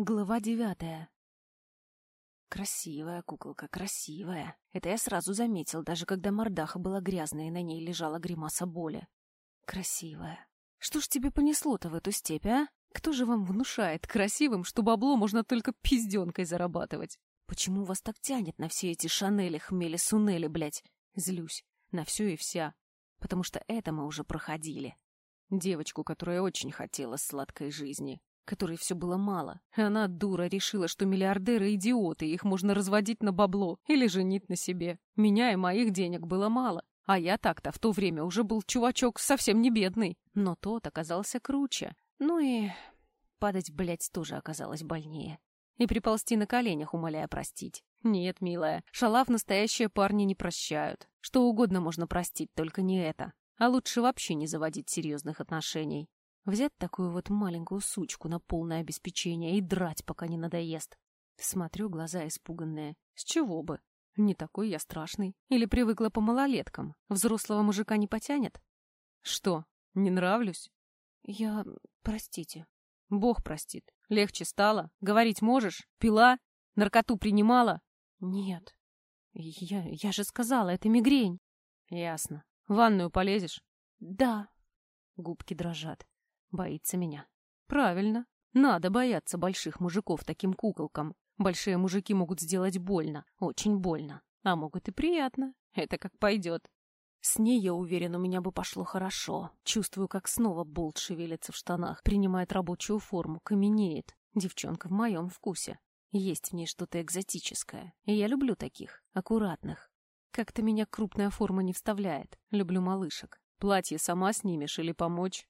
Глава девятая. Красивая куколка, красивая. Это я сразу заметил, даже когда мордаха была грязная и на ней лежала гримаса боли. Красивая. Что ж тебе понесло-то в эту степь, а? Кто же вам внушает красивым, что бабло можно только пизденкой зарабатывать? Почему вас так тянет на все эти шанели, хмели, сунели, блядь? Злюсь. На все и вся. Потому что это мы уже проходили. Девочку, которая очень хотела сладкой жизни которой все было мало. Она, дура, решила, что миллиардеры — идиоты, их можно разводить на бабло или женить на себе. Меня и моих денег было мало. А я так-то в то время уже был чувачок совсем не бедный. Но тот оказался круче. Ну и падать, блядь, тоже оказалось больнее. И приползти на коленях, умоляя простить. Нет, милая, шалав настоящие парни не прощают. Что угодно можно простить, только не это. А лучше вообще не заводить серьезных отношений. Взять такую вот маленькую сучку на полное обеспечение и драть, пока не надоест. Смотрю, глаза испуганные. С чего бы? Не такой я страшный. Или привыкла по малолеткам. Взрослого мужика не потянет? Что, не нравлюсь? Я... простите. Бог простит. Легче стало? Говорить можешь? Пила? Наркоту принимала? Нет. Я... я же сказала, это мигрень. Ясно. В ванную полезешь? Да. Губки дрожат. Боится меня. Правильно. Надо бояться больших мужиков таким куколкам. Большие мужики могут сделать больно, очень больно. А могут и приятно. Это как пойдет. С ней, я уверен, у меня бы пошло хорошо. Чувствую, как снова болт шевелится в штанах, принимает рабочую форму, каменеет. Девчонка в моем вкусе. Есть в ней что-то экзотическое. И я люблю таких, аккуратных. Как-то меня крупная форма не вставляет. Люблю малышек. Платье сама снимешь или помочь?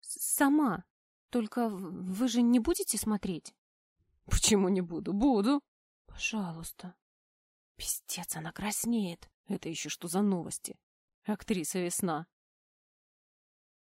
Сама. Только вы же не будете смотреть? Почему не буду? Буду. Пожалуйста. Пиздец, она краснеет. Это еще что за новости? Актриса весна.